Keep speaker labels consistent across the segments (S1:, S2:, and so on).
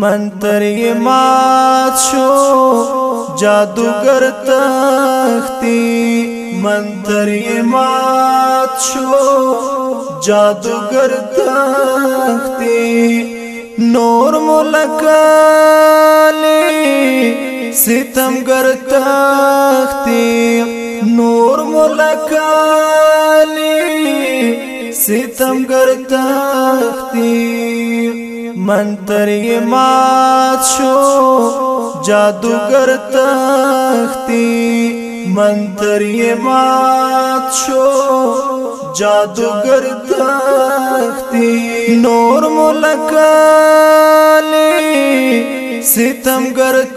S1: منتر یہ شو جادوگر تختی مات شو جادوگر تختی نور ملکالی ستم گر تختی نور ملکالی ستم تختی مات شو جادوگر تختی منتری شو جادوگر تختی نور ملک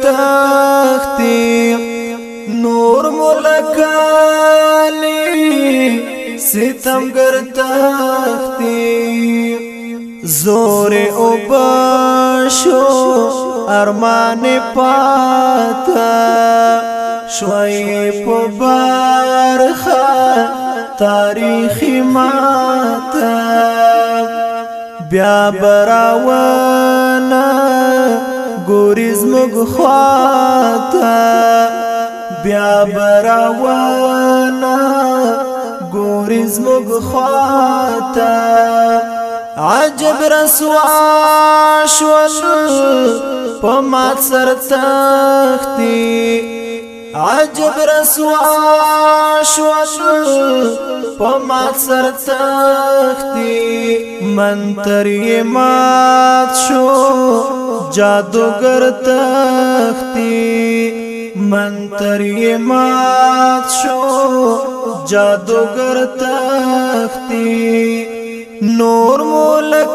S1: تختی نور ملکالی ستم لیتمگر تختی زور او بشو ارمان پاتا شوي په برخه تاریخ ماتا بیا براونا ګورز مغ خواتا بیا براونا ګورز مغ خواتا عجب رسوا ر سواس وش پماچر شختی اجب ر سوا شو پاتر شختی منتریے ماچو جادوگر تختی منتریے ماچو جادوگر نور مولکالی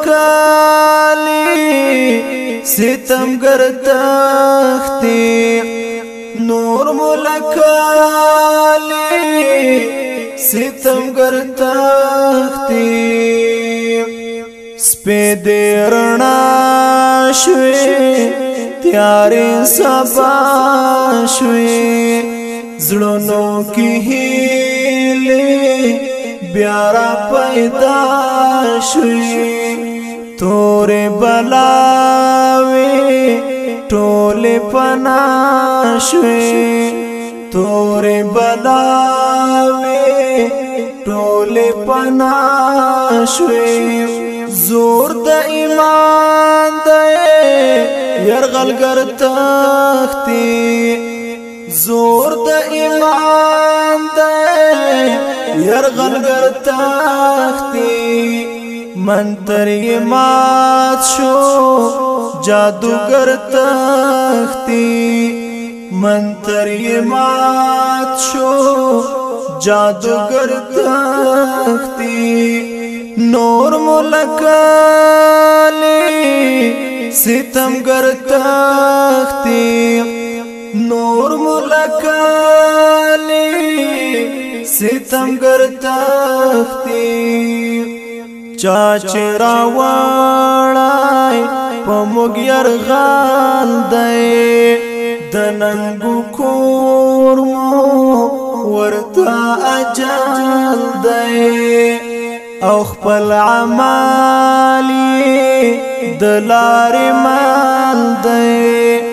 S1: ستم گر تختی نور مولکالی ستم گر تختی سپید رنا شوی تیاری سبا شوی زلونو کی ہیلی بیا را پیدا شوی تور بلاوی ټول پنا شوی تور بلاوی ټول پنا شوی زور د ایمان دی يرغل ګر تختی زور د ایمان د یار غل گر تختی من تر شو جادو گر تختی من تر شو جادو گر تختی نور ملکانی ستم گر تختی نور ملکالی ستم گر تختی چاچ راوڑای پا مگیر غال دائی دننگو کورمو ورطا اجال دائی او خپل عمالی دلار مال دائی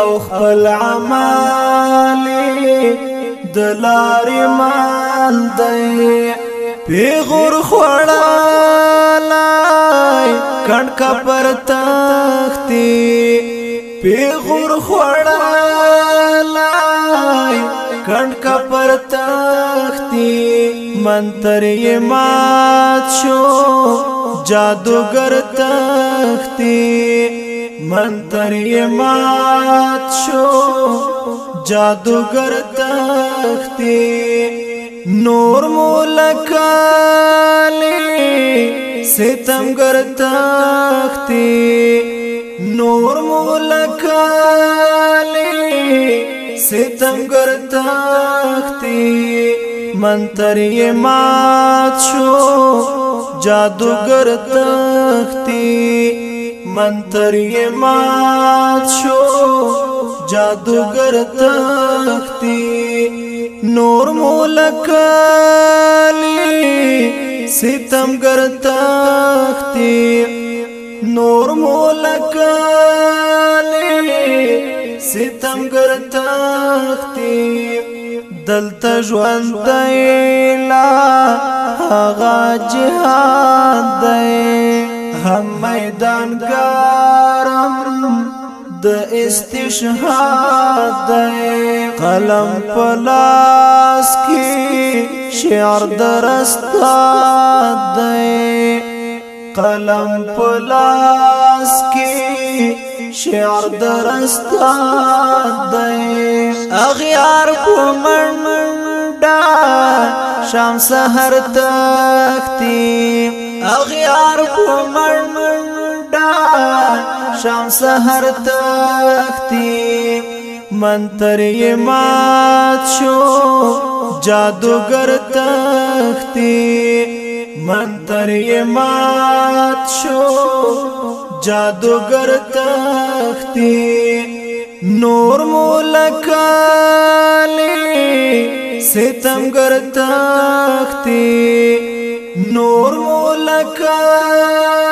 S1: او خپل عمل د لارې مال دی پیغور خوړلای کڼ کا پر تختی پیغور خوړلای کڼ کا پر تختی منتر یې مات شو جادوګر تختی من تر مات شو جادوگر تختی نور مولکالی ستمگر تختی نور مولکالی ستمگر تختی من تر مات شو جادوگر تختی منتر یې مات شو جادوګر تختی نور مولکالی ستمګر تختی نور مولکالی ستمګر تختی دلته ژوند دی لا هغه جهاد دی هم میدان ګرم د استشهاد دی قلم پلاس کی شعر درستاد دی قلم پلاس کی شعر درستاد دی اغیار کومن دا شام سحر تختی اغیار کو مر منڈا شام سہر تختی منتر یہ مات شو جادوگر تختی منتر یہ مات شو جادوگر تختی نور مولکالی ستم گر تختی نور مولکالی لکه